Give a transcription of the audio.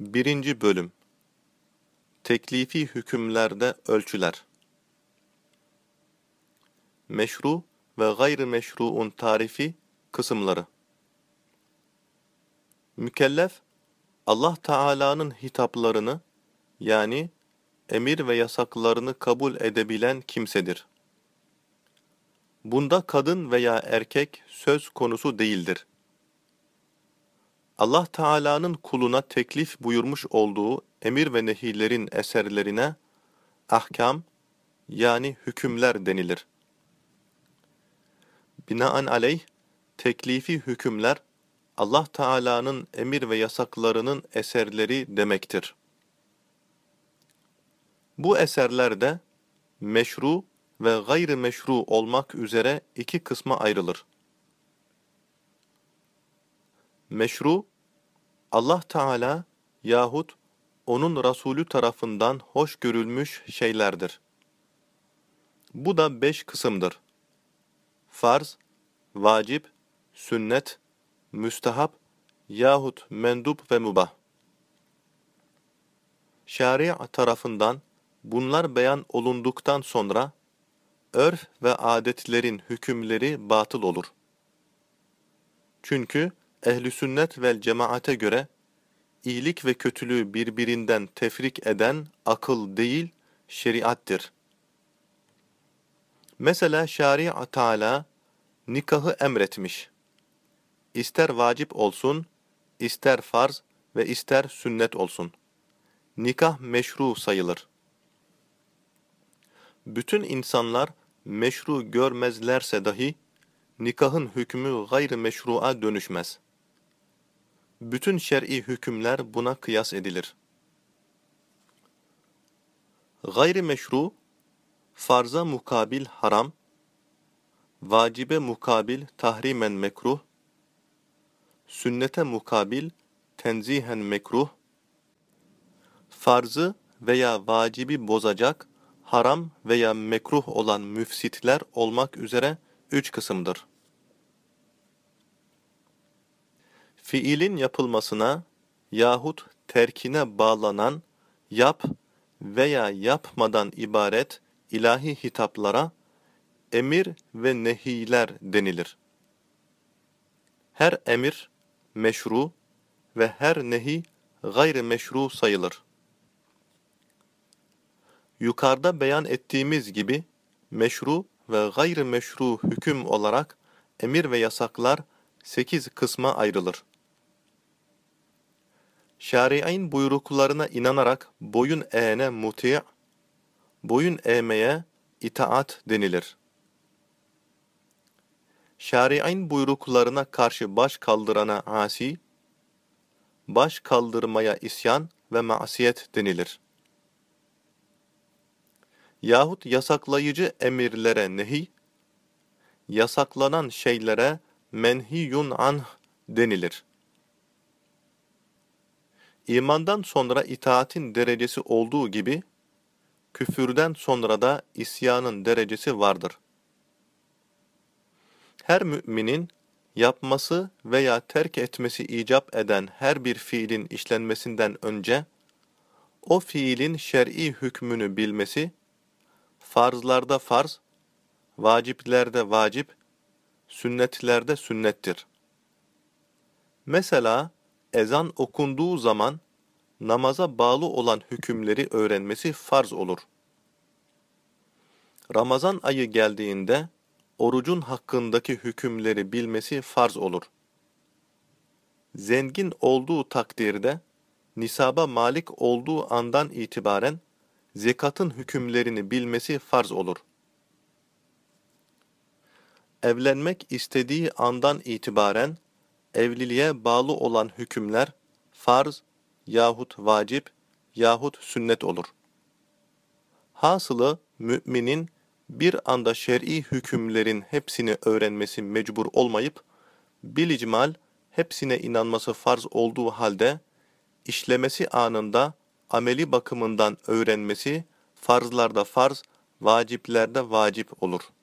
1. Bölüm Teklifi hükümlerde ölçüler Meşru ve gayri meşruun tarifi kısımları Mükellef, Allah Teala'nın hitaplarını yani emir ve yasaklarını kabul edebilen kimsedir. Bunda kadın veya erkek söz konusu değildir. Allah Teala'nın kuluna teklif buyurmuş olduğu emir ve nehilerin eserlerine ahkam yani hükümler denilir. Binaenaleyh teklifi hükümler Allah Teala'nın emir ve yasaklarının eserleri demektir. Bu eserler de meşru ve gayri meşru olmak üzere iki kısma ayrılır. Meşru, Allah Teala yahut onun Resulü tarafından hoş görülmüş şeylerdir. Bu da beş kısımdır. Farz, vacip, sünnet, müstehap yahut mendup ve mubah. Şaria tarafından bunlar beyan olunduktan sonra örf ve adetlerin hükümleri batıl olur. Çünkü ehli sünnet vel cemaate göre iyilik ve kötülüğü birbirinden tefrik eden akıl değil, şeriattir. Mesela şari Teala nikahı emretmiş. İster vacip olsun, ister farz ve ister sünnet olsun. Nikah meşru sayılır. Bütün insanlar meşru görmezlerse dahi nikahın hükmü gayri meşru'a dönüşmez. Bütün şer'i hükümler buna kıyas edilir. Gayri meşru, farza mukabil haram, vacibe mukabil tahrimen mekruh, sünnete mukabil tenzihen mekruh, farzı veya vacibi bozacak, haram veya mekruh olan müfsitler olmak üzere üç kısımdır. Fiilin yapılmasına yahut terkine bağlanan yap veya yapmadan ibaret ilahi hitaplara emir ve nehiler denilir. Her emir meşru ve her nehi gayri meşru sayılır. Yukarıda beyan ettiğimiz gibi meşru ve gayri meşru hüküm olarak emir ve yasaklar sekiz kısma ayrılır. Şari'in buyruklarına inanarak boyun eğene muti', boyun eğmeye itaat denilir. Şari'in buyruklarına karşı baş kaldırana asi, baş kaldırmaya isyan ve masiyet denilir. Yahut yasaklayıcı emirlere nehi, yasaklanan şeylere menhiyun anh denilir. İmandan sonra itaatin derecesi olduğu gibi, küfürden sonra da isyanın derecesi vardır. Her müminin yapması veya terk etmesi icap eden her bir fiilin işlenmesinden önce, o fiilin şer'i hükmünü bilmesi, farzlarda farz, vaciplerde vacip, sünnetlerde sünnettir. Mesela, ezan okunduğu zaman namaza bağlı olan hükümleri öğrenmesi farz olur. Ramazan ayı geldiğinde orucun hakkındaki hükümleri bilmesi farz olur. Zengin olduğu takdirde nisaba malik olduğu andan itibaren zekatın hükümlerini bilmesi farz olur. Evlenmek istediği andan itibaren evliliğe bağlı olan hükümler farz yahut vacip yahut sünnet olur. Hasılı müminin bir anda şer'i hükümlerin hepsini öğrenmesi mecbur olmayıp bilicmal hepsine inanması farz olduğu halde işlemesi anında ameli bakımından öğrenmesi farzlarda farz, vaciplerde vacip olur.''